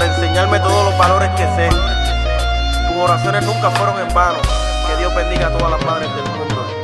por enseñarme todos los valores que sé. Tus oraciones nunca fueron en vano. Que Dios bendiga a todas las madres del mundo.